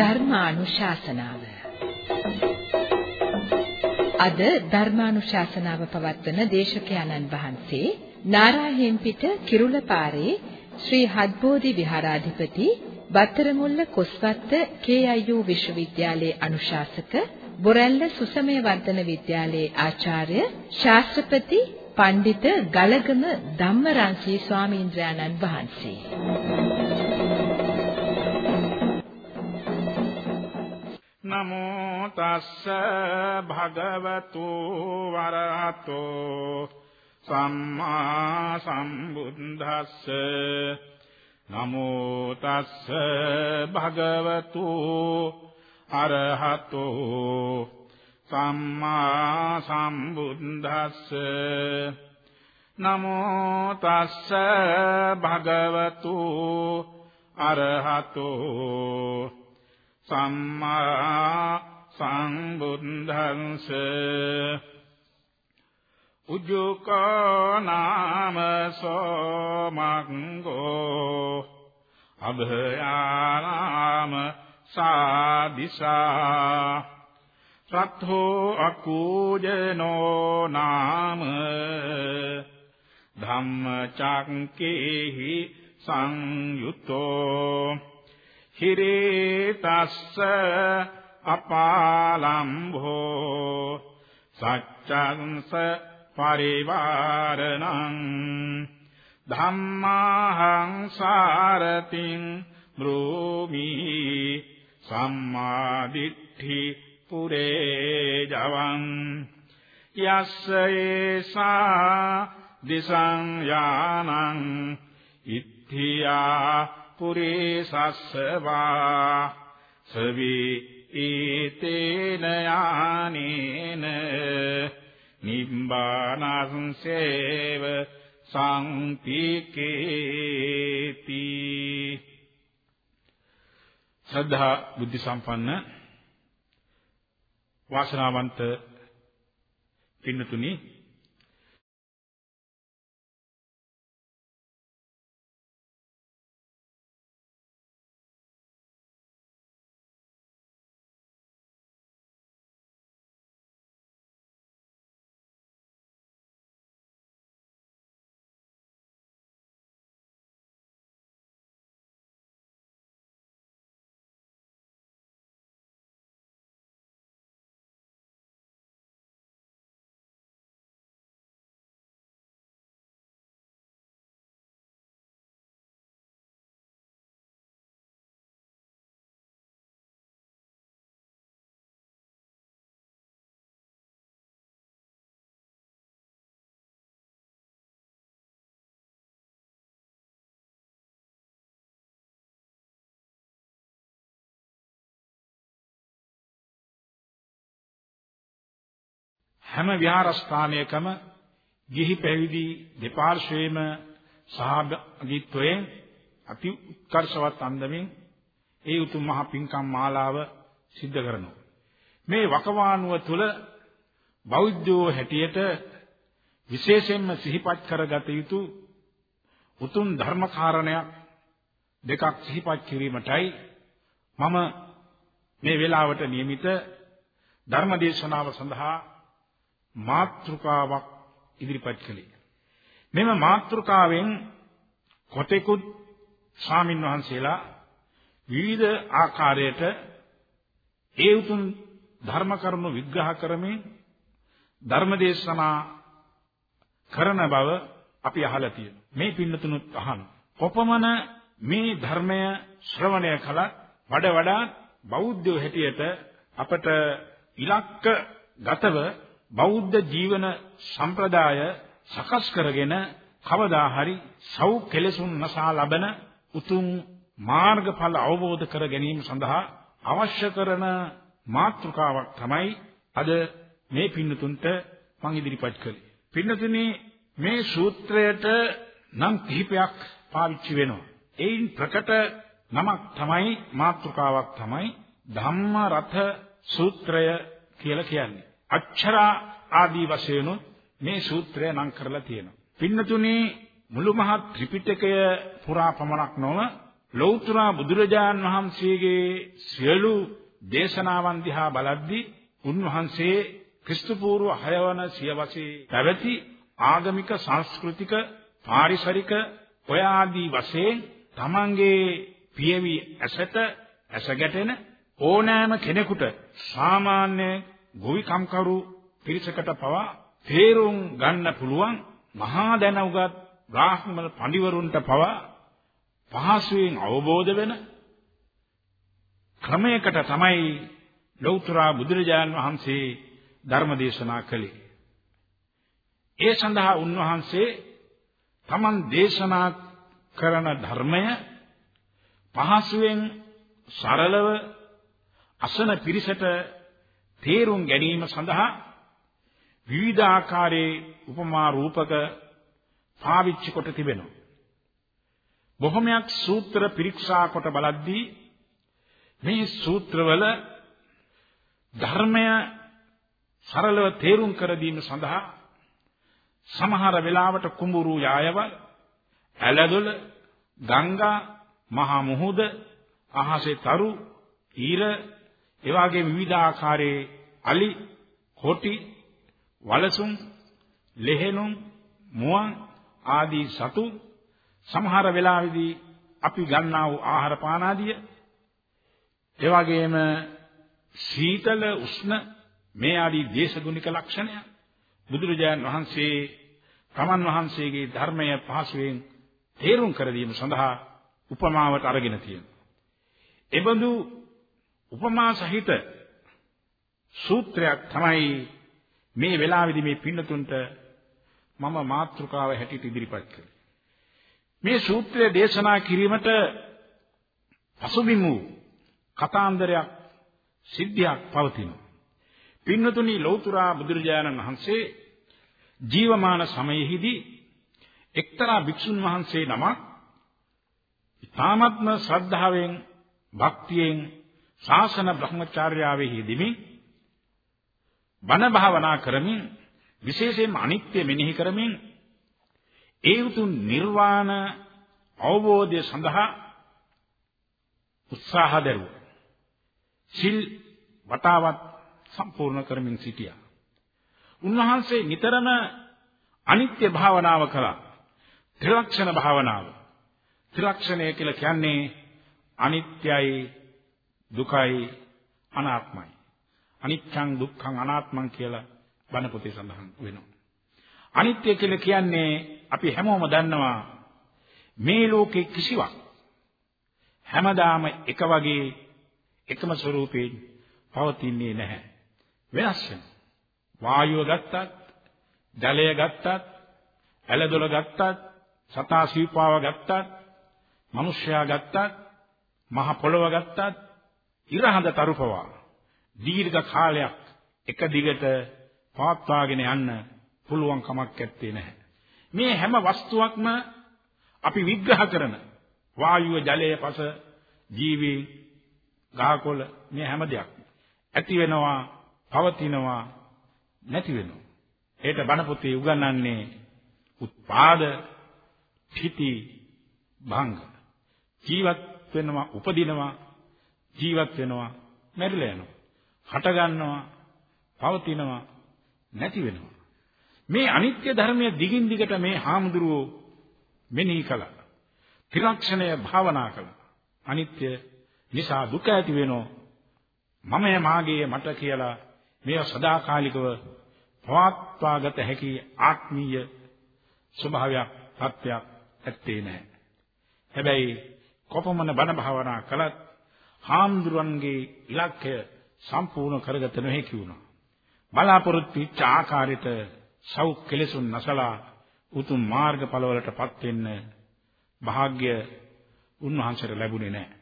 ධර්මානුශාසනාව. අද ධර්මානුශාසනාව පවත්වන දේශකයන්න් වහන්සේ නාරායන්පිට කිරුළපාරේ ශ්‍රී හත්බෝධි විහාරාධිපති බත්තරමුල්ල කොස්වත්ත KIU විශ්වවිද්‍යාලයේ අනුශාසක බොරැල්ල සුසමය වර්ධන විද්‍යාලයේ ආචාර්ය ශාස්ත්‍රපති පඬිත ගලගම ධම්මරන්සී ස්වාමීන්ද්‍රයන්න් වහන්සේ. නමෝ තස්ස භගවතු වරහතෝ සම්මා සම්බුද්දස්ස. නමෝ තස්ස භගවතු අරහතෝ සම්මා සම්බුද්දස්ස. නමෝ තස්ස භගවතු අරහතෝ සම්මා සංබුද්ධංස උජ්ජකෝ නාම සෝමංගෝ අභයානාම සාදිසා රත්ථෝ අකූජනෝ නාම ධම්මචක්කේහි සංයුතෝ හිරේ තස්ස අපාලම්භෝ සච්ඡංස පරිවාරණං ධම්මාහං සාරතින් බ්‍රෝමි සම්මාදිට්ඨි පුරේ ජවං යස්ස ඒසා දිසං යානං ඉත්ථියා පුරේ සස්සවා සවි ඊතේන යානේන නිබ්බානංසේව සංපීකේති ශ්‍රද්ධා බුද්ධ සම්පන්න වාසනාවන්ත පින්නතුනි හැම විහාරස්ථානයකම ගිහි පැවිදි දෙපාර්ශ්වයේම සහභාගීත්වයෙන් අති උත්කර්ෂවත් අන්දමින් ඒ උතුම් මහ පින්කම් මාලාව සිද්ධ කරනවා. මේ වකවානුව තුල බෞද්ධෝ හැටියට විශේෂයෙන්ම සිහිපත් කරගත යුතු උතුම් ධර්ම කාරණයක් දෙකක් සිහිපත් කිරීමටයි මම මේ වේලාවට નિયમિત ධර්ම දේශනාව සඳහා මාත්‍රිකාවක් ඉදිරිපත් කළේ. මෙම මාත්‍රිකාවෙන් කොටෙකුත් ස්වාමින් වහන්සේලා විවිධ ආකාරයට ඒ උතුම් ධර්ම කරුණු විග්‍රහ කරමින් ධර්ම දේශනා කරන බව අපි අහලා තියෙනවා. මේ පින්නතුනුත් අහන. කොපමණ මේ ධර්මය ශ්‍රවණය කළත් වඩ වඩා බෞද්ධයෝ හැටියට අපට ඉලක්ක ගතව බෞද්ධ ජීවන සම්ප්‍රදාය සකස් කරගෙන කවදා හරි සව් කෙලෙසුන් නසා ලබන උතුම් මාර්ගඵල අවබෝධ කර ගැනීම සඳහා අවශ්‍ය කරන මාතෘකාවක් තමයි අද මේ පින්නතුන්ට මම ඉදිරිපත් කළේ. පින්නතුනි මේ සූත්‍රයට නම් කිහිපයක් පාවිච්චි වෙනවා. ඒයින් ප්‍රකට නමක් තමයි මාතෘකාවක් තමයි ධම්ම රථ සූත්‍රය කියලා කියන්නේ. අක්ෂරා ආදී වශයෙන් මේ සූත්‍රය නම් කරලා තියෙනවා. පින්නතුනේ මුළු මහත් ත්‍රිපිටකය පුරා පමණක් නොව ලෞතර බුදුරජාන් වහන්සේගේ සියලු දේශනාවන් දිහා බලද්දී උන්වහන්සේ ක්‍රිස්තු පූර්ව 6 වන සියවසේ පැවති ආගමික සංස්කෘතික පාරිසරික ඔය ආදී වශයෙන් තමන්ගේ පියවි ඇසට ඇස ගැටෙන ඕනෑම කෙනෙකුට සාමාන්‍ය ගොවිකම්කරු පිරිසකට පවා තේරුම් ගන්න පුළුවන් මහා දැන උගත් බ්‍රාහ්මණ පඬිවරුන්ට පවා පහසුවෙන් අවබෝධ වෙන ක්‍රමයකට තමයි ලෞතර බුදුරජාණන් වහන්සේ ධර්ම දේශනා කළේ. ඒ සඳහා උන්වහන්සේ තමන් දේශනා කරන ධර්මය පහසුවෙන් සරලව අසන පිරිසට තේරුම් ගැනීම සඳහා විවිධ ආකාරයේ උපමා රූපක පාවිච්චි කොට තිබෙනවා. බොහොමයක් සූත්‍ර පිරික්සා කොට බලද්දී මේ සූත්‍රවල ධර්මය සරලව තේරුම් කර දීම සඳහා සමහර වෙලාවට කුඹුරු යායවල් ඇලදොල ගංගා මහා මුහුද අහසේ තරු ඊර එවාගේ විවිධ ආකාරයේ අලි කොටි වලසුන් ලෙහෙනුම් මුවන් ආදී සතු සමහර වෙලාවෙදී අපි ගන්නා වූ ආහාර පාන ආදිය ඒ වගේම සීතල උෂ්ණ මේ ආදී දේශගුණික ලක්ෂණය බුදුරජාණන් වහන්සේ තමන් වහන්සේගේ ධර්මය පහසුවෙන් තේරුම් කර දීම සඳහා උපමාවට අරගෙන තියෙනවා. එබඳු උපමා සහිත සූත්‍රයක් තමයි මේ වෙලාවේදී මේ පින්නතුන්ට මම මාතෘකාව හැටියට ඉදිරිපත් කළේ. මේ සූත්‍රය දේශනා කිරීමට පසුබිම් වූ කතාන්දරයක් සිද්ධියක් පවතිනවා. පින්නතුනි ලෞතුරා බුදුරජාණන් වහන්සේ ජීවමාන සමයෙහිදී එක්තරා භික්ෂුන් වහන්සේ නමක් ඊ타ත්ම ශ්‍රද්ධාවෙන් භක්තියෙන් ශාසන බ්‍රහ්මචාර්යාවෙහි යෙදෙමින් බණ භාවනා කරමින් විශේෂයෙන්ම අනිත්‍ය මෙනෙහි කරමින් ඒ උතුම් නිර්වාණ අවබෝධය සඳහා උත්සාහ දරුවා. සිල් වතාවත් සම්පූර්ණ කරමින් සිටියා. උන්වහන්සේ නිතරම අනිත්‍ය භාවනාව කළා. ත්‍රිලක්ෂණ භාවනාව. ත්‍රිලක්ෂණය කියලා කියන්නේ අනිත්‍යයි දුකයි අනාත්මයි. අනිච්චං දුක්ඛං අනාත්මං කියලා බණ පොතේ සඳහන් වෙනවා. අනිත්‍ය කියලා කියන්නේ අපි හැමෝම දන්නවා මේ ලෝකේ කිසිවක් හැමදාම එක වගේ එකම ස්වરૂපයෙන් පවතින්නේ නැහැ. වෙනස් වෙනවා. වායුව ගත්තත්, ජලය ගත්තත්, ඇලදොල ගත්තත්, සතා සීපාව ගත්තත්, මිනිසයා ගත්තත්, මහ පොළව ගත්තත්, ඉරහඳ තරුපවා දීර්ඝ කාලයක් එක දිගට පවත්වාගෙන යන්න පුළුවන් කමක් නැත්තේ නැහැ. මේ හැම වස්තුවක්ම අපි විග්‍රහ කරන වායුව ජලය පස ජීවි ගහකොළ මේ හැම දෙයක් ඇති වෙනවා පවතිනවා නැති වෙනවා. ඒට බණ පොතේ උගන්වන්නේ උත්පාද පිටි භංග ජීවත් වෙනවා උපදිනවා ජීවත් වෙනවා මැරිලා යනවා. හට ගන්නවා පවතිනවා නැති වෙනවා. මේ අනිත්‍ය ධර්මයේ දිගින් දිගට මේ හාමුදුරුවෝ මෙනෙහි කළා. ත්‍රිලක්ෂණය භාවනා කළා. අනිත්‍ය නිසා දුක ඇති වෙනෝ මමය මාගේ මට කියලා මේවා සදාකාලිකව පවත්වාගත හැකි ආත්මීය ස්වභාවයක් තත්ත්වයක් ඇත්තේ නැහැ. හැබැයි කොපමණ බණ භාවනා කළත් හාමුදුරන්ගේ ඉලක්කය සම්පූර්ණ කරගත නොහැකි වුණා. බලාපොරොත්තු වෙච්ච ආකාරයට සව් කෙලෙසුන් නැසලා උතුම් මාර්ගඵලවලටපත් වෙන්න වාග්ය උන්වහන්සේට ලැබුණේ නැහැ.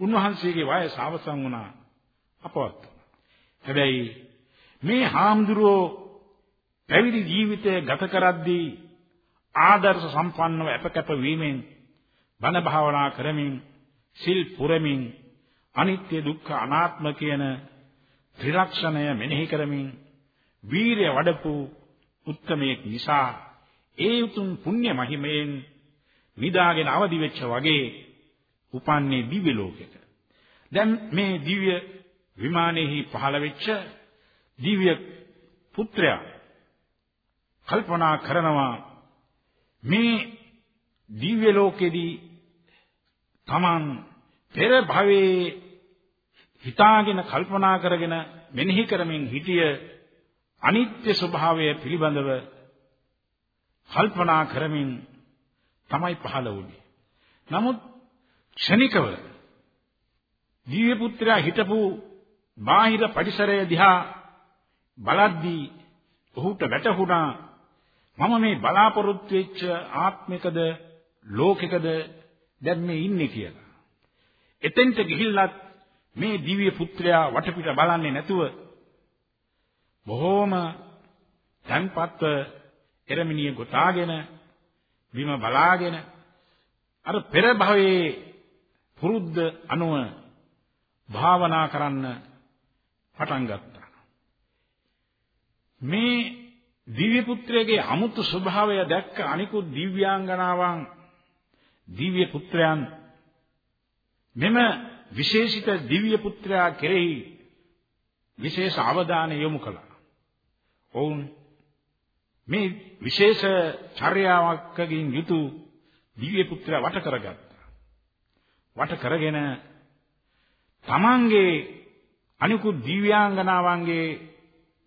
උන්වහන්සේගේ වයස අවසන් වුණා අපවත්. හැබැයි මේ හාමුදුරුවෝ පැවිදි ජීවිතය ගත කරද්දී ආදර්ශ සම්පන්නව අපකැප වීමෙන් බණ භාවනා කරමින් සිල් පුරමින් අනිත්‍ය දුක්ඛ අනාත්ම කියන ත්‍රිලක්ෂණය මෙනෙහි කරමින් වීරිය වඩපු උත්තමයෙක් නිසා ඒ උතුම් පුණ්‍ය මහිමයෙන් නිදාගෙන අවදි වෙච්ච වගේ උපන්නේ දිව්‍ය ලෝකෙක. දැන් මේ දිව්‍ය විමානයේහි පහළ වෙච්ච දිව්‍ය පුත්‍රයා කල්පනා කරනවා මේ දිව්‍ය ලෝකෙදී Taman පෙර භවයේ හිතාගෙන කල්පනා කරගෙන මෙනෙහි කරමින් හිටිය අනිත්‍ය ස්වභාවය පිළිබඳව කල්පනා කරමින් තමයි පහළ වුනේ. නමුත් ක්ෂණිකව දිව්‍ය පුත්‍රයා හිටපු බාහිර පරිසරය දිහා බලද්දී ඔහුට වැටහුණා මම මේ බලාපොරොත්තු වෙච්ච ආත්මිකද ලෝකිකද දැන් මේ ඉන්නේ කියලා. එතෙන්ට ගිහිල්ලත් මේ දිව්‍ය පුත්‍රයා වටපිට බලන්නේ නැතුව බොහෝම තන්පත්ව එරමිනිය ගොතාගෙන බිම බලාගෙන අර පෙර භවයේ පුරුද්ද අනුව භාවනා කරන්න පටන් ගත්තා. මේ දිව්‍ය පුත්‍රයාගේ අමුතු ස්වභාවය දැක්ක අනිකුත් දිව්‍යාංගනාවන් දිව්‍ය පුත්‍රයන් මෙම විශේෂිත දිව්‍ය පුත්‍රයා කෙරෙහි විශේෂ අවධානය යොමු කළා. ඔවුන් මේ විශේෂ චර්යාවකකින් යුතු දිව්‍ය පුත්‍රයා වට කරගත්තා. වට කරගෙන තමන්ගේ අනිකුත් දිව්‍යාංගනාවන්ගේ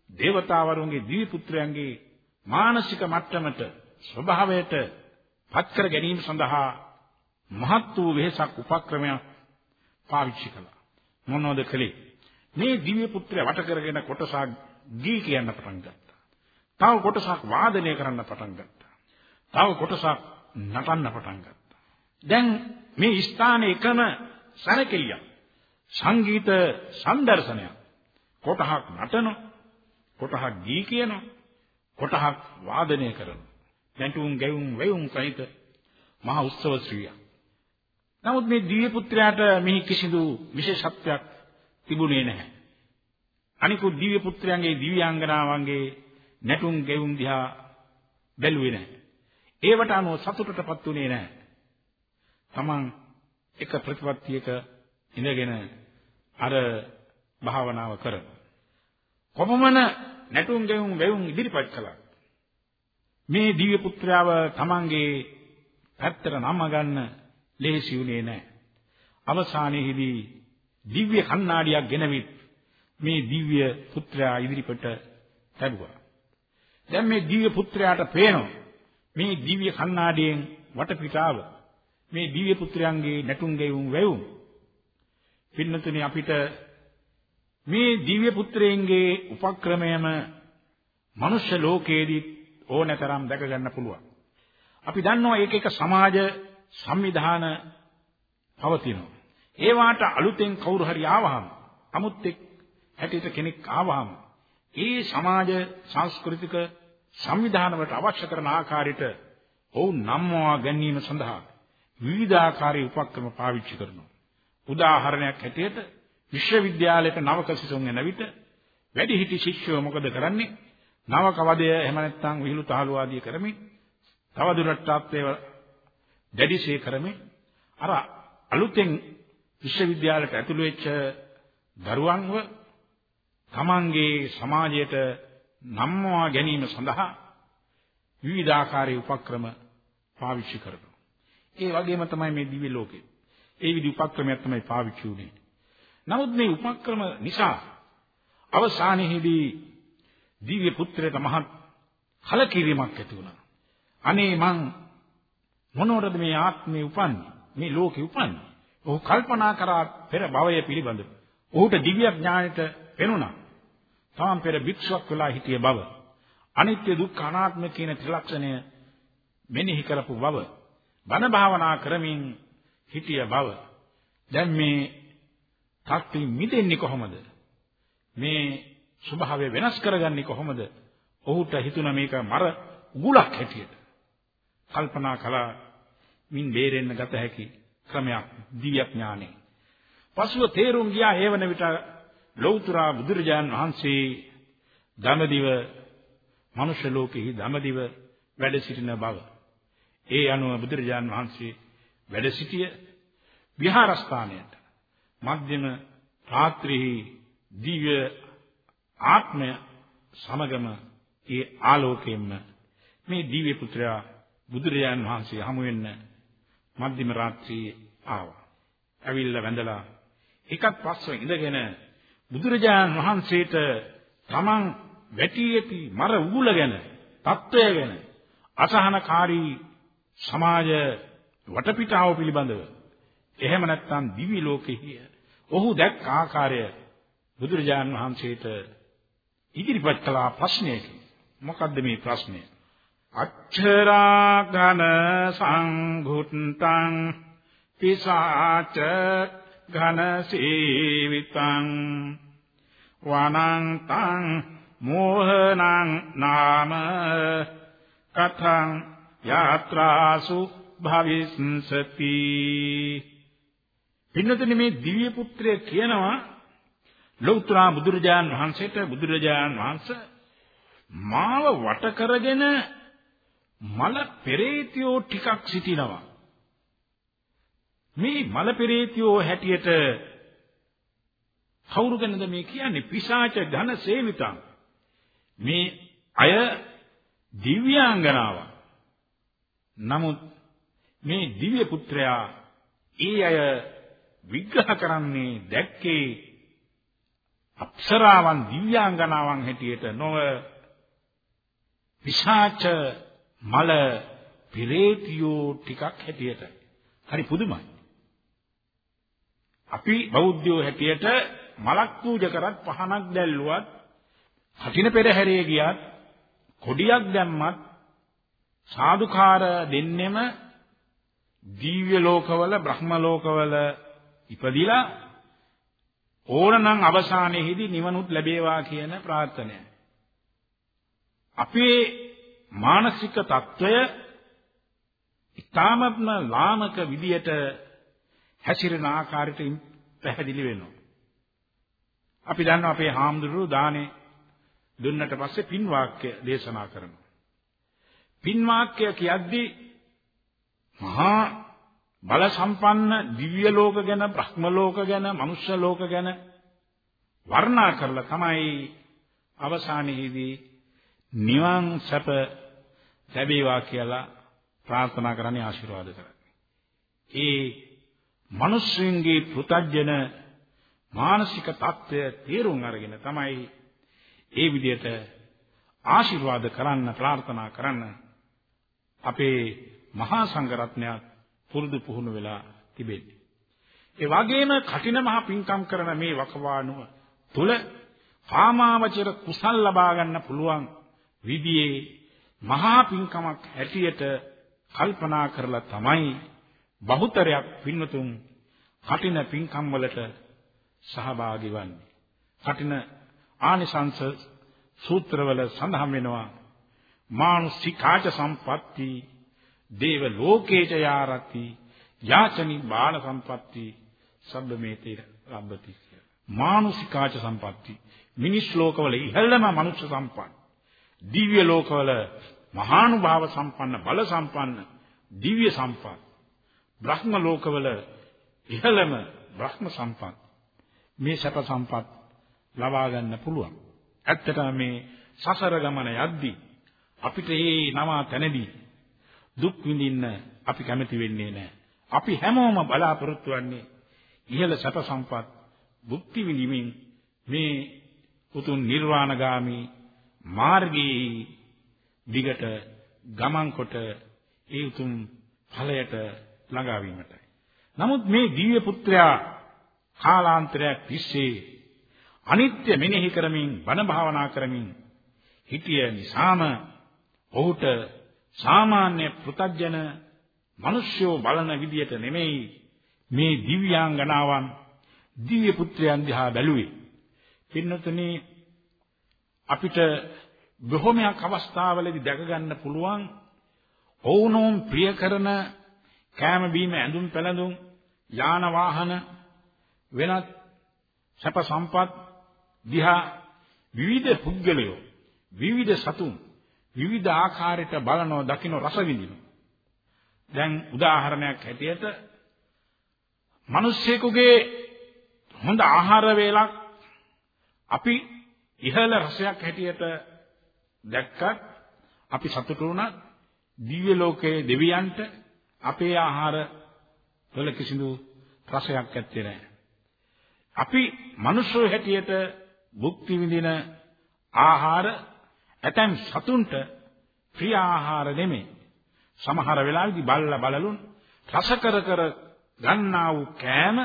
දේවතාවරුන්ගේ දිව්‍ය පුත්‍රයන්ගේ මානසික මට්ටමට ස්වභාවයට පත් කර ගැනීම සඳහා මහත් වූ වෙහසක් උපක්‍රමයක් පාවිච්චි කළා. මොනවද කළේ? මේ දිව්‍ය පුත්‍රය වට කරගෙන කොටසක් ගී කියන්න පටන් ගත්තා. තව කොටසක් වාදනය කරන්න පටන් ගත්තා. තව කොටසක් නටන්න පටන් ගත්තා. දැන් මේ ස්ථානයේ එකම සරකෙලියක් සංගීත සම්දර්ශනයක් කොටහක් නටන කොටහක් ගී කියන කොටහක් වාදනය කරන නැටුම් ගැයුම් වෙයුම් සහිත මහා උත්සව ශ්‍රීයක් නමුත් මේ දිව්‍ය පුත්‍රයාට මෙහි කිසිදු විශේෂත්වයක් තිබුණේ නැහැ. අනිකුත් දිව්‍ය පුත්‍රයන්ගේ දිව්‍යාංගනාවන්ගේ නැටුම් ගැයුම් දිහා බැලුවේ නැහැ. ඒවට අනුව සතුටටපත් උනේ නැහැ. තමන් එක ප්‍රතිපත්තියක ඉඳගෙන අර භාවනාව කරන කොපමණ නැටුම් ගෙවුම් වෙවුම් ඉදිරිපත් කළා මේ දිව්‍ය පුත්‍රයාව තමන්ගේ පැත්තට නම ගන්න ලේසි වුණේ නැහැ. අවසානයේදී දිව්‍ය කණ්ණාඩියක් ගෙනවිත් මේ දිව්‍ය පුත්‍රයා ඉදිරිපට ලැබුවා දැන් මේ දිව්‍ය පුත්‍රයාට පේනවා මේ දිව්‍ය කණ්ණාඩියෙන් වටපිටාව මේ දිව්‍ය පුත්‍රයන්ගේ නැටුම් ගෙවුම් වෙවුම් පින්නතුනි අපිට මේ දිව්‍ය පුත්‍රයන්ගේ උපක්‍රමයම මනුෂ්‍ය ලෝකයේදී ඕනතරම් දැක ගන්න පුළුවන්. අපි දන්නවා එක එක සමාජ සංවිධාන පවතිනවා. ඒ වාට අලුතෙන් කවුරු හරි ආවහම 아무ත් එක් හැටියට කෙනෙක් ආවහම ඒ සමාජ සංස්කෘතික සංවිධාන වලට අවශ්‍ය කරන ආකාරයට ඔවුන් නම්මවා ගැනීම සඳහා විවිධාකාරී උපක්‍රම පාවිච්චි කරනවා. උදාහරණයක් හැටියට විශ්වවිද්‍යාලයට නවක සිසුන් එන විට වැඩිහිටි ශිෂ්‍යයෝ මොකද කරන්නේ? නවක වදය එහෙම නැත්නම් විහිළු තහළු ආදී කරමින් තව දුරටත් ඒව දැඩිශේ කරමින් අර අලුතෙන් විශ්වවිද්‍යාලයට ඇතුළු වෙච්ච දරුවන්ව තමන්ගේ සමාජයට නම්මවා ගැනීම සඳහා විවිධාකාරී උපක්‍රම පාවිච්චි කරනවා. ඒ වගේම තමයි මේ දිව්‍ය ලෝකේ. ඒ විදි උපක්‍රමයක් තමයි පාවිච්චි වුනේ. නමුත් මේ උපක්‍රම නිසා අවසානයේදී දිව්‍ය පුත්‍රයාට මහත් කලකිරීමක් ඇති වුණා. අනේ මං මොනවටද මේ ආත්මේ උපන්නේ? මේ ලෝකේ උපන්නේ? ඔහු කල්පනා කරා පෙර භවය පිළිබඳව. ඔහුට දිව්‍ය ඥාණයට පෙනුණා. තාම පෙර භික්ෂුවක් වෙලා හිටිය බව. අනිත්‍ය දුක්ඛ අනාත්ම කියන ත්‍රිලක්ෂණය මෙනෙහි කරපු බව. බණ භාවනා කරමින් හිටිය බව. දැන් මේ තත්ත්වෙ මිදෙන්නේ කොහොමද? මේ ස්වභාවය වෙනස් කරගන්නේ කොහොමද? ඔහුට හිතුණා මේක මර උගුලක් හැටියට. කල්පනා කළා මින් බේරෙන්න ගත හැකි ක්‍රමයක් දිව්‍ය ඥානෙ. පසුව තේරුම් ගියා හේවන විට ලෞතර බුදුරජාන් වහන්සේ දමදිව මනුෂ්‍ය ලෝකෙහි දමදිව වැඩ සිටින බව. ඒ අනුව බුදුරජාන් වහන්සේ වැඩ සිටිය විහාරස්ථානයට මධ්‍යම රාත්‍රියේ දිව්‍ය ආත්මය සමගම ඒ ආලෝකයෙන්ම මේ දිව්‍ය පුත්‍රයා බුදුරජාන් වහන්සේ හමු වෙන්න මධ්‍යම රාත්‍රියේ ආවා. ඇවිල්ලා වැඳලා එකක් පස්සෙ ඉඳගෙන බුදුරජාණන් වහන්සේට තමන් වැටි ඇති මර උගුල ගැන, தত্ত্বය ගැන අසහනකාරී සමාජ වටපිටාව පිළිබඳව එහෙම නැත්නම් දිවි ලෝකෙහි ඔහු දැක් ආකාරය බුදුරජාණන් වහන්සේට ඉදිරිපත් කළ ප්‍රශ්නයකි. මොකද්ද මේ ප්‍රශ්නේ? අච්චරා ඝන සංඝුත්තං පිසාච ඝන සේවිතං වනං තං මෝහනං නාම කතං යාත්‍රාසු භවිස්සති පින්නතනේ මේ දිව්‍ය පුත්‍රය කියනවා ලෞතර බුදුරජාන් වහන්සේට බුදුරජාන් වහන්සේ මාව වට කරගෙන මල පෙරේතියෝ ටිකක් සිටිනවා. මේ මල පෙරේතියෝ හැටියට කවුරු ගැනද මේ කියන්නේ? පිසාච ඝන සේවිතං. මේ අය දිව්‍යාංගනාවක්. නමුත් මේ දිව්‍ය පුත්‍රයා ඒ අය විග්‍රහ කරන්නේ දැක්කේ අප්සරාවන් දිව්‍යාංගනාවන් හැටියට නොව විශාච මල පිරේතියෝ ටිකක් හැටියට හරි පුදුමයි අපි බෞද්ධයෝ හැටියට මලක් පූජා කරත් පහනක් දැල්ලුවත් කටින පෙරහැරේ ගියත් කොඩියක් දැම්මත් සාදුකාර දෙන්නෙම දිව්‍ය ලෝකවල බ්‍රහ්ම ලෝකවල ඉපදිලා ඕනනම් අවසානයේදී නිවනුත් ලැබේවා කියන ප්‍රාර්ථනයයි. අපේ මානසික తত্ত্বය ඊ타මත්ම ලාමක විදියට හැසිරෙන ආකාරයට පැහැදිලි වෙනවා. අපි දන්නවා අපේ හාමුදුරුවෝ දානේ දුන්නට පස්සේ පින් වාක්‍ය දේශනා කරනවා. පින් වාක්‍ය කියද්දී මහා බල සම්පන්න දිව්‍ය ලෝක ගැන, බ්‍රහ්ම ලෝක ගැන, මනුෂ්‍ය ලෝක ගැන වර්ණනා කරලා තමයි අවසානයේදී නිවන් සැප ලැබේවා කියලා ප්‍රාර්ථනා කරන්නේ ආශිර්වාද කරන්නේ. ඒ මිනිස්සුන්ගේ පෘතජන මානසික தত্ত্বය තේරුම් අරගෙන තමයි ඒ විදිහට ආශිර්වාද කරන්න ප්‍රාර්ථනා කරන්න අපේ මහා සංඝරත්නයත් පුරුදු පුහුණු වෙලා තිබෙන්නේ. ඒ වගේම කටින මහ පිංකම් කරන මේ වකවානුව තුල කාමාවචර කුසල් ලබා ගන්න පුළුවන් විදියේ මහා පිංකමක් හැටියට කල්පනා කරලා තමයි බහුතරයක් පින්වතුන් කටින පිංකම් වලට සහභාගී වන්නේ. කටින ආනිසංස සූත්‍රවල සඳහන් වෙනවා මානුසිකාච සම්පatti දේව ලෝකේච යාරති යාචනි බාල සම්පatti සබ්බමේතේ ලබ්බති. මානුසිකාච සම්පatti. මිනිස් ලෝකවල ඉහළම මනුෂ්‍ය සම්පන්න දිව්‍ය ලෝකවල මහානුභාව සම්පන්න බල සම්පන්න දිව්‍ය සම්පන්න බ්‍රහ්ම ලෝකවල ඉහළම බ්‍රහ්ම සම්පන්න මේ සැප සම්පත් ලබා ගන්න පුළුවන්. ඇත්තටම මේ සසර ගමන යද්දී අපිට මේ නම තැනදී දුක් විඳින්න අපි කැමති වෙන්නේ නැහැ. අපි හැමෝම බලාපොරොත්තු වෙන්නේ ඉහළ සැප සම්පත් භුක්ති විඳිමින් මේ උතුම් නිර්වාණගාමී මාර්ගයේ දිගට ගමන් කොට ඒ උතුම් ඵලයට ළඟා වීමටයි. නමුත් මේ දිව්‍ය පුත්‍රයා කාලාන්තරයක් තිස්සේ අනිත්‍ය මෙනෙහි කරමින් බණ භාවනා කරමින් හිටිය නිසාම ඔහුට සාමාන්‍ය පෘතජන මිනිස්යෝ බලන විදියට නෙමෙයි මේ දිව්‍යාංගනාවන් දිව්‍ය පුත්‍රයන් දිහා බැලුවේ. පින්නතුනි අපිට බොහොමයක් අවස්ථාවලදී දැක ගන්න පුළුවන් ඔවුනෝම් ප්‍රිය කරන කෑම බීම ඇඳුම් පැළඳුම් යාන වාහන වෙනත් සැප සම්පත් දිහා විවිධ පුද්ගලයෝ විවිධ සතුන් විවිධ ආකාරයට බලනෝ දකින්න රස විඳිනවා. දැන් උදාහරණයක් හැටියට මිනිස්සෙකුගේ හොඳ ආහාර වේලක් අපි ඉහළ රසයක් හැටියට දැක්කත් අපි සතුටු වුණා දිව්‍ය ලෝකයේ දෙවියන්ට අපේ ආහාර වල කිසිදු රසයක් ඇත්තේ නැහැ. අපි මිනිස්සු හැටියට භුක්ති විඳින ආහාර ඇතැම් සතුන්ට ප්‍රිය ආහාර නෙමෙයි. සමහර වෙලාවෙදි බල්ලා බලලුන් රස කර කර ගන්නා වූ කෑම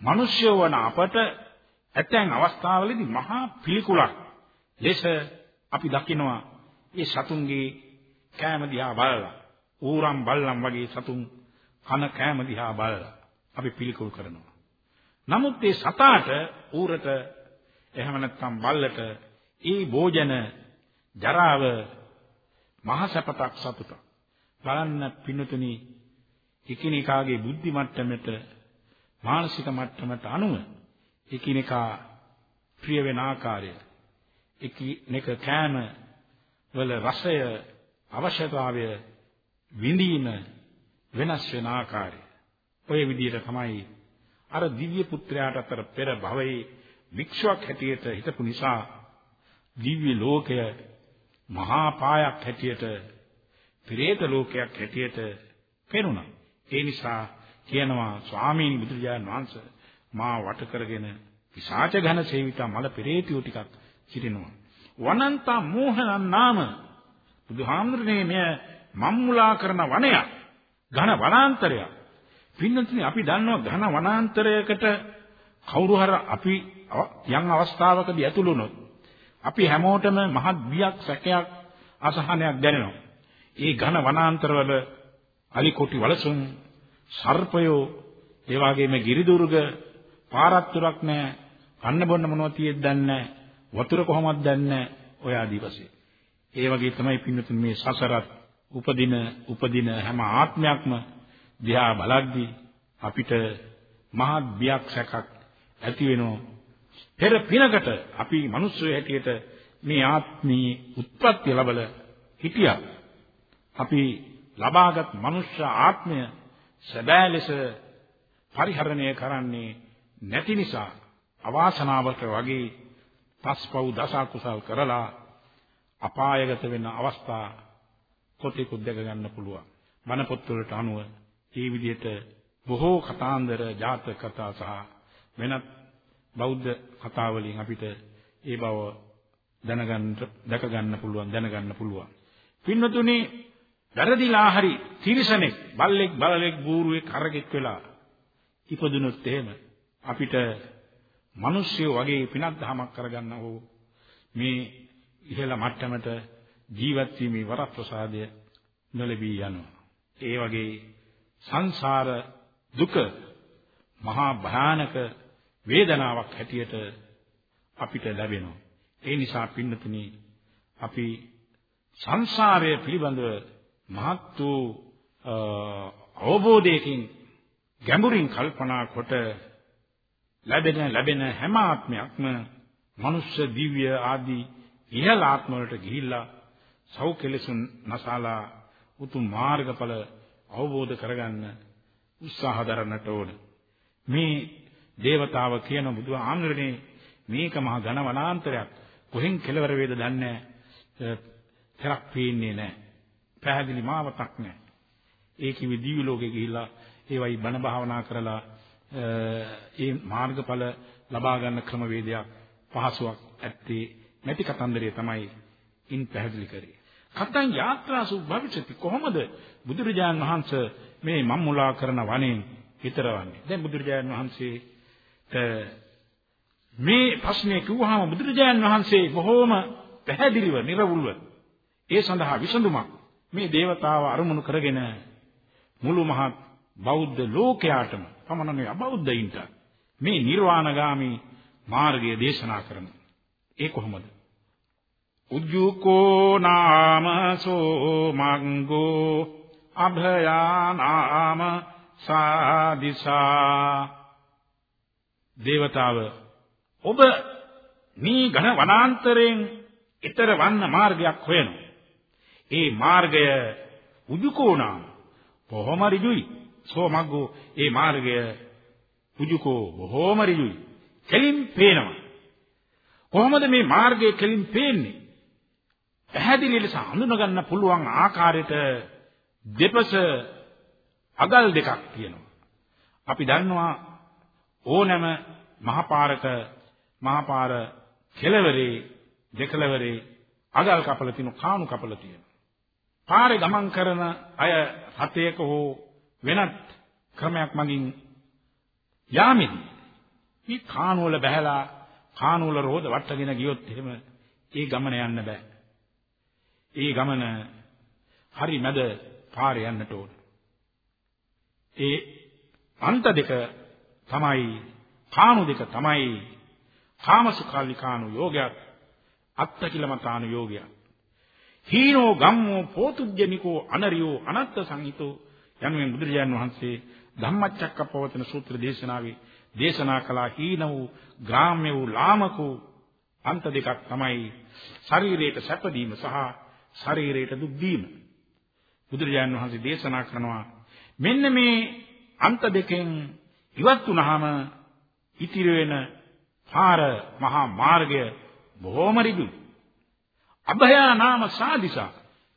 මිනිස්යෝ වන අපට ඇතැම් අවස්ථාවලදී මහා පිළිකුලක් ලෙස අපි දකිනවා ඒ සතුන්ගේ කෑම දිහා බලලා ඌරම් බල්ලම් වගේ සතුන් කන කෑම දිහා බලලා අපි පිළිකුල් කරනවා. නමුත් ඒ සතාට ඌරට එහෙම නැත්නම් බල්ලට ඒ භෝජන ජරාව මහ සැපතක් සතුටක්. බලන්න පින්නතුනි එකිනෙකාගේ බුද්ධි මට්ටමට මානසික මට්ටමට අනුව එකිනෙකා ප්‍රිය වෙන ආකාරය එකිනෙක කෑම වල රසය අවශ්‍යතාවය විඳීම වෙනස් වෙන ආකාරය ඔය විදිහට තමයි අර දිව්‍ය පුත්‍රයාට අතර පෙර භවයේ වික්ෂුවක් හැටියට හිටපු නිසා දිව්‍ය ලෝකය මහා පායක් හැටියට පෙරේත ලෝකයක් හැටියට පෙනුණා. ඒ නිසා කියනවා ස්වාමීන් බුදුරජාණන් වහන්සේ මා වට කරගෙන පිසාච ඝන සේවිතා මල පෙරේතියෝ ටිකක් සිටිනවා. වනන්ත මෝහනන් නාම බුදුහාමුදුරනේ මෙය මම්මුලා කරන වනයක් ඝන වනාන්තරයක්. පින්නතුනි අපි දන්නවා ඝන වනාන්තරයකට කවුරු හර අපි යම් අවස්ථාවකදී ඇතුළු වුණොත් අපි හැමෝටම මහත් බියක් සැකයක් අසහනයක් දැනෙනවා. ඒ ඝන වනාන්තරවල අලි කොටි වලසුන් සර්පයෝ ඒ වගේම ගිරිදුර්ග පාරත්තුරක් නැහැ. කන්න බොන්න මොනවද තියෙද්ද දන්නේ වතුර කොහොමද දන්නේ ඔය ආදී වශයෙන්. ඒ වගේ තමයි පින්නතුන් මේ සසරත් උපදින උපදින හැම ආත්මයක්ම දිහා බලද්දී අපිට මහත් බියක් සැකක් ඇති වෙනවා. පෙර පිනකට අපි මිනිස්සු හැටියට මේ ආත්මී උත්පත්ති ලැබල හිටියා. අපි ලබාගත් මනුෂ්‍ය ආත්මය සැබෑ ලෙස පරිහරණය කරන්නේ නැති නිසා අවාසනාවක වගේ පස්පව් දස කුසල් කරලා අපායගත වෙන අවස්ථා කොටිකුත් දැක ගන්න පුළුවන්. මන පොත්වලට අනුව මේ විදිහට බොහෝ කතාන්දර ජාතක කතා සහ වෙනත් බෞද්ධ කතා වලින් අපිට ඒ බව දැනගන්න දැක ගන්න පුළුවන් දැනගන්න පුළුවන්. පින්වතුනි වැරදිලා හරි තිරිසනෙක් බල්ලෙක් බලලෙක් බූරුවෙක් හරකෙක් වෙලා ඉපදුනොත් එහෙම අපිට මිනිස්සු වගේ පිනක් දහමක් කරගන්න ඕ මේ ඉහළ මට්ටමට ජීවත් වීමේ වරප්‍රසාදය නොලැබී යනවා. ඒ වගේ සංසාර දුක මහා භයානක වේදනාවක් හැටියට අපිට ලැබෙනවා. ඒ නිසා පින්නතුනි අපි සංසාරය පිළිබඳව මහත් වූ අවබෝධයකින් ගැඹුරින් කල්පනා කොට ලැබෙන ලැබෙන හැම ආත්මයක්ම මනුෂ්‍ය දිව්‍ය ආදී ඉහළ ආත්ම වලට ගිහිල්ලා සෞඛ්‍යලසුන් නසාලා උතුම් මාර්ගඵල අවබෝධ කරගන්න උත්සාහ දරන්නට ඕන. මේ దేవතාව කියන බුදුහාමුදුරනේ මේක මහා ඝන වනාන්තරයක්. කොහෙන් කෙලවර වේද දන්නේ නැහැ. පේන්නේ නැහැ. පැහැදිලි මාවතක් නැහැ. ඒ කිවි දිවි ලෝකෙ ගිහිල්ලා ඒවයි බණ භාවනා කරලා ඒ මාර්ගඵල ලබා ගන්න ක්‍රමවේදයක් පහසුවක් ඇත්තේ නැති කතන්දරය තමයි ඉන් පැහැදිලි කරේ. කතං යාත්‍රාසු භවිෂති කොහොමද බුදුරජාණන් වහන්සේ මේ මම්මුලා කරන වනේ විතරවන්නේ. දැන් බුදුරජාණන් වහන්සේට මේ ප්‍රශ්නේ කිව්වහම බුදුරජාණන් වහන්සේ බොහෝම පැහැදිලිව, නිර්වුල්ව ඒ සඳහා විසඳුමක් මේ దేవතාව අරමුණු කරගෙන මුළු මහත් බෞද්ධ ලෝකයාටම පමණනේ අබෞද්ධයින්ට මේ නිර්වාණගාමී මාර්ගය දේශනා කරනවා. ඒ කොහොමද? උජ්ජුකෝ නාමසෝ මග්ගෝ අභයානාම සාදිසා දේවතාව ඔබ මේ ඝන වනාන්තරයෙන් ඊතර වන්න මාර්ගයක් හොයනවා. ඒ මාර්ගය උජුකෝ නාම කොහොම ඍජුයි. සෝ මග්ගෝ ඒ මාර්ගය උජුකෝ බොහෝම ඍජුයි. කෙලින් පේනවා. කොහොමද මේ මාර්ගයේ කෙලින් පේන්නේ? පැහැදිලි ලෙස හඳුනා ගන්න පුළුවන් ආකාරයට දෙපස අගල් දෙකක් තියෙනවා. අපි දන්නවා ඕනෑම මහපාරක මහපාර කෙළවරේ දෙකලවරේ අගල් කපල තියෙන කාණු කපල තියෙනවා. පාරේ ගමන් කරන අය රථයක හෝ වෙනත් ක්‍රමයක් මගින් යාමෙදී මේ කාණු වල බහැලා කාණු වල රෝද වට්ටගෙන ගියොත් එහෙම ඒ ගමන යන්න බෑ. ඒ ගමන හරි මැද පාරේ යන්නට ඕන. ඒ අන්ත දෙක තමයි කාණු දෙක තමයි කාමසුඛාලිකානු යෝගයක් අත්තකිලමතානු යෝගයක්. හීනෝ ගම්මෝ පෝතුජ්ජනිකෝ අනරියෝ අනත්ත සංහිතෝ යනුවෙන් බුදුරජාණන් වහන්සේ ධම්මචක්කපවත්තන සූත්‍ර දේශනාවේ දේශනා කළා හීන වූ ග්‍රාම්‍ය වූ ලාමක වූ අන්ත දෙකක් තමයි ශරීරයට සැපදීම සහ ශරීරයට දුක් දීම. බුදුරජාණන් වහන්සේ දේශනා කරනවා මෙන්න මේ අන්ත දෙකෙන් ඉවත් වුනහම ඉතිරි වෙන පාර මහා මාර්ගය බොහොම ඍජුයි. අභයා නාම සාදිසා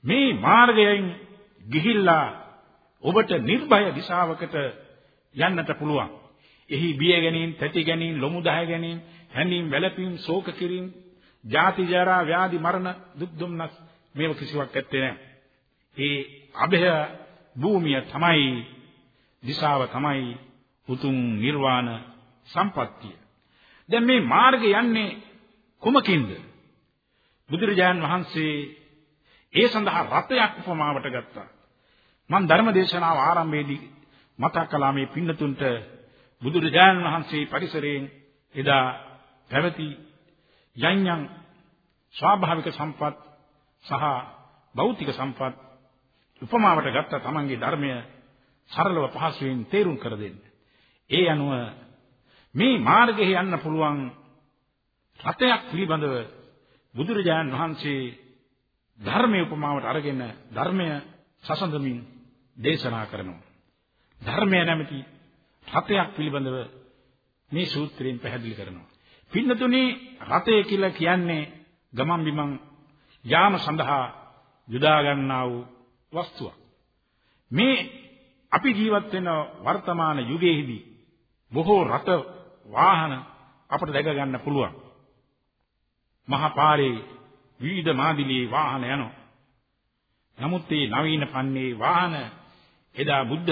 මේ මාර්ගයෙන් ගිහිල්ලා ඔබට නිර්භය දිශාවකට යන්නට පුළුවන්. එහි බිය ගැනීම, තැති ගැනීම, ලොමු දහ ගැනීම, හැඳීම්, වැළපීම්, ශෝක කිරීම, ජාති ජරා ව්‍යාධි මරණ දුක් දුම්නස් මේව කිසිවක් ඇත්තේ නැහැ. ඒ අභය භූමිය තමයි දිශාව තමයි උතුම් නිර්වාණ සම්පත්තිය. දැන් මේ මාර්ගය යන්නේ කුමකින්ද? බුදුරජාන් වහන්සේ ඒ සඳහා රතයක් උපමාවට ගත්තා. මම ධර්ම දේශනාව ආරම්භයේදී මතක් කළා මේ පින්නතුන්ට බුදුරජාන් වහන්සේ පරිසරයෙන් එදා පැවති යඤ්ඤං ස්වාභාවික සම්පත් සහ භෞතික සම්පත් උපමාවට ගත්ත තමන්ගේ ධර්මය සරලව පහසුවෙන් තේරුම් කර දෙන්න. ඒ අනුව මේ මාර්ගයේ යන්න පුළුවන් රතයක් පිළිබඳව බුදුරජාණන් වහන්සේ ධර්මයේ උපමාවට අරගෙන ධර්මය සසඳමින් දේශනා කරනවා. ධර්මය නැමැති රතයක් පිළිබඳව මේ සූත්‍රයෙන් පැහැදිලි කරනවා. පින්නතුනේ රතය කියලා කියන්නේ ගමන් බිමන් යාම සඳහා යොදා ගන්නා වූ වස්තුවක්. මේ අපි ජීවත් වෙන වර්තමාන යුගයේදී බොහෝ රත වාහන අපට දැක ගන්න පුළුවන්. මහා පාරේ විවිධ මාදිලියේ වාහන යනවා. නමුත් මේ නවීන පන්නේ වාහන එදා බුද්ධ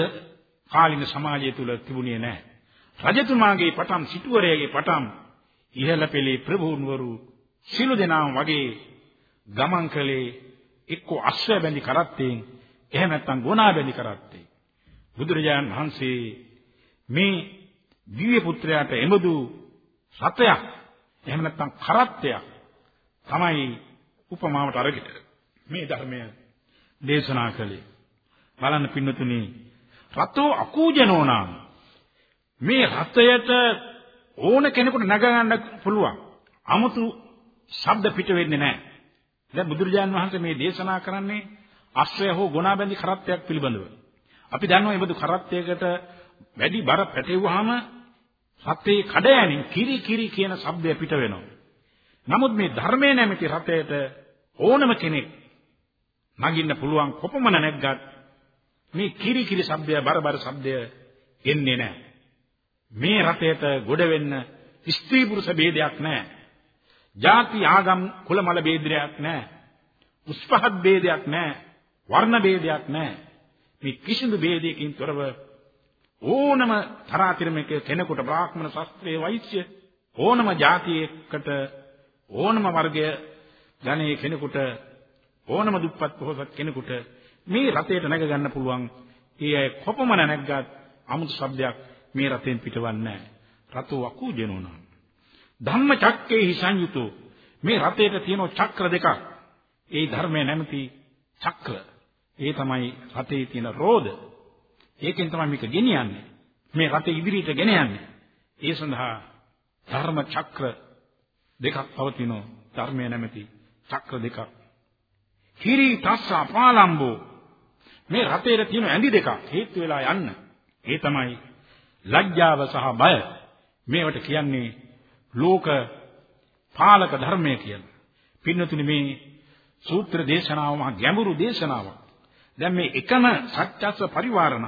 කාලින සමාජය තුල තිබුණේ නැහැ. රජතුමාගේ පටන් සිටුවරයාගේ පටන් ඉහළ පෙළේ ප්‍රභූන්වරු සිළු දෙනාම වගේ ගමන් කළේ එක්ක අශ්වය බැඳි කරත්තෙන් එහෙම නැත්නම් ගෝනා බැඳි කරත්තේ. බුදුරජාණන් වහන්සේ මේ දිව්‍ය පුත්‍රයාට එමදු සතයක් එහෙම නැත්නම් කරත්තයක් තමයි උපමාවට අරගෙන මේ ධර්මය දේශනා කළේ. බලන්න පින්නතුනි රතෝ අකූජනෝ නාම මේ රතයට ඕන කෙනෙකුට නැග ගන්න පුළුවන්. 아무තු ශබ්ද පිට වෙන්නේ නැහැ. දැන් බුදුරජාන් වහන්සේ මේ දේශනා කරන්නේ අශ්වය හෝ ගුණාබැඳි කරත්තයක් පිළිබඳව. අපි දන්නවා මේ බඳු කරත්තයකට වැඩි බර පැටවුවාම සත්‍යයේ කඩයමින් කිරි කිරි කියන ශබ්දය පිට වෙනවා. නමුත් මේ ධර්මයේ නැමැති රතයට ඕනම කෙනෙක් නගින්න පුළුවන් කොපමණ නැග්ගත් මේ කිරි කිරි ශබ්දය බරබර ශබ්දය එන්නේ නැහැ. මේ රටේට ගොඩ වෙන්න ස්ත්‍රී පුරුෂ ભેදයක් නැහැ. ಜಾති ආගම් කුල මල ભેදයක් නැහැ. උස් පහත් ભેදයක් නැහැ. වර්ණ ભેදයක් නැහැ. මේ කිසිදු ભેදයකින් තොරව ඕනම තරාතිරමක කෙනෙකුට බ්‍රාහ්මණ ශාස්ත්‍රයේ වෛශ්‍ය ඕනම જાතියකට ඕනම වර්ගය ජනයේ කෙනෙකුට ඕනම දුප්පත් පොහොසත් කෙනෙකුට මේ රතේට නැග ගන්න පුළුවන්. ඒ අය කොපමණ නැග්ගත් 아무තු શબ્දයක් මේ රතෙන් පිටවන්නේ නැහැ. රතෝ අකූජනෝනා. ධම්ම චක්කේහි සංයුතෝ මේ රතේට තියෙන චක්‍ර දෙකක්. ඒ ධර්මයේ නැමති චක්‍ර. ඒ තමයි රතේ තියෙන රෝද. ඒකෙන් තමයි මේක ගෙනියන්නේ. මේ රතේ ඉදිරියට ගෙන යන්නේ. ඒ සඳහා ධර්ම චක්‍ර දෙකක් පවතිනවා. ධර්මයේ නැමති චක්‍ර දෙකක්. කිරි තස්ස පාලම්බෝ මේ රතේට තියෙන ඇඳි දෙකක් හේතු වෙලා යන්න. ඒ තමයි ලැජ්ජාව සහ බය මේවට කියන්නේ ලෝක පාලක ධර්මය කියලා. පින්නතුනි මේ සූත්‍ර දේශනාව මහ ගැඹුරු දේශනාවක්. දැන් මේ එකම සත්‍යස්ස පරිවාරණ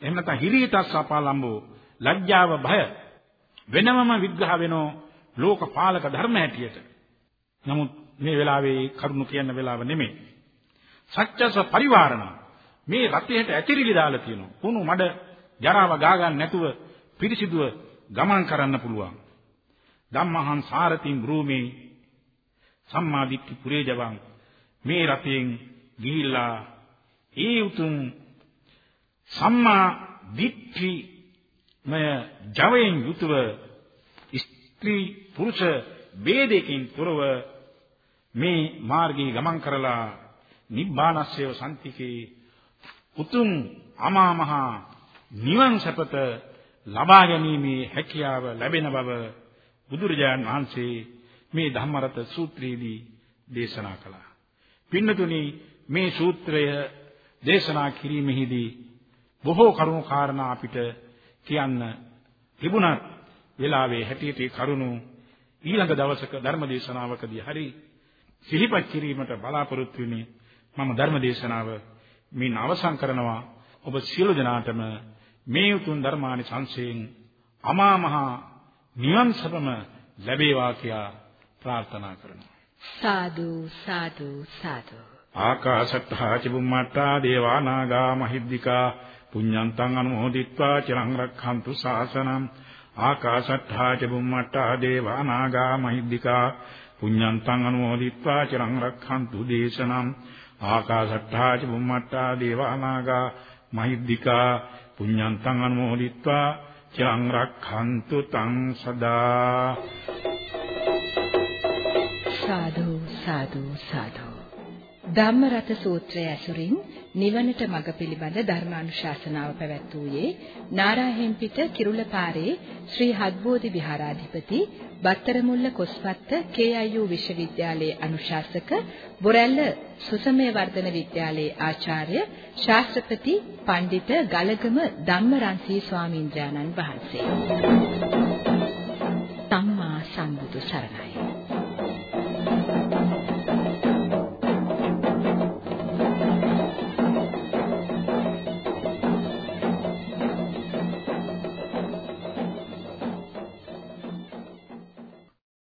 එහෙම නැත්නම් හිරීතස්ස අපාලම්බෝ ලැජ්ජාව බය වෙනමම විග්‍රහ වෙනෝ ලෝක පාලක ධර්ම හැටියට. නමුත් මේ වෙලාවේ කරුණු කියන්න වෙලාව නෙමෙයි. සත්‍යස්ස පරිවාරණ මේ රතේට ඇතිරිලි දාලා තියෙනවා. කුණු මඩ ජරාව ගා ගන්න නැතුව පිරිසිදුව ගමන් කරන්න පුළුවන්. ධම්මහං සාරතින් රූමේ සම්මා දිට්ඨි පුරේ ජවං මේ රතෙන් ගිහිල්ලා ඒ උතුම් සම්මා දිට්ඨිමය ජවයෙන් යුතුව ස්ත්‍රී පුරුෂ ભેදයකින් තොරව මේ මාර්ගයේ ගමන් කරලා නිබ්බානස්සය සම්තිකේ උතුම් අමා මහ නිවන් සපත ලබා ගැනීමේ හැකියාව ලැබෙන බව බුදුරජාණන් වහන්සේ මේ ධම්මරත සූත්‍රයේදී දේශනා කළා. පින්නතුනි මේ සූත්‍රය දේශනා කිරීමෙහිදී බොහෝ කරුණු කාරණා අපිට කියන්න තිබුණත් වෙලාවේ හැටියට කරුණු ඊළඟ දවසක ධර්ම දේශනාවකදී හරි සිහිපත් කිරීමට බලාපොරොත්තු වෙමි. මම ධර්ම දේශනාව මේ නවසම් කරනවා. ඔබ සියලු දෙනාටම මේ උතුම් ධර්මානි සංසයෙන් අමා මහ නිවන් සපම ලැබේවා කියා ප්‍රාර්ථනා කරනවා. සාදු සාදු සාදු. ආකාශත්තා චුම්මත්තා දේවා නාග මහිද්దికා පුඤ්ඤන්තං අනුමෝදිත්වා චිරං රක්ඛන්තු ශාසනං. ආකාශත්තා චුම්මත්තා දේවා නාග මහිද්దికා පුඤ්ඤන්තං අනුමෝදිත්වා චිරං රක්ඛන්තු දේශනං. ආකාශට්ඨා ච බුම්මට්ඨා දේවානාගා මහිද්దికා පුඤ්ඤන්තං අනුමෝදිත්වා චිරං රක්ඛන්තු තං සදා සාදු සාදු සාදු. ධම්මරත සූත්‍රය ඇසුරින් නිවනට මඟ පිළිබඳ ධර්මානුශාසනාව පැවැත්වුවේ නාරාහෙම්පිට කිරුළපාරේ ශ්‍රී හත්බෝධි විහාරාධිපති බත්තරමුල්ල කොස්පත්ත KIU විශ්වවිද්‍යාලයේ අනුශාසක බොරැල්ල සුසමය වර්ධන විද්‍යාලයේ ආචාර්ය ශාස්ත්‍රපති පඬිත ගලගම ධම්මරන්සී ස්වාමීන්ද්‍රයන්න් වහන්සේ. සම්මා සම්බුදු සරණයි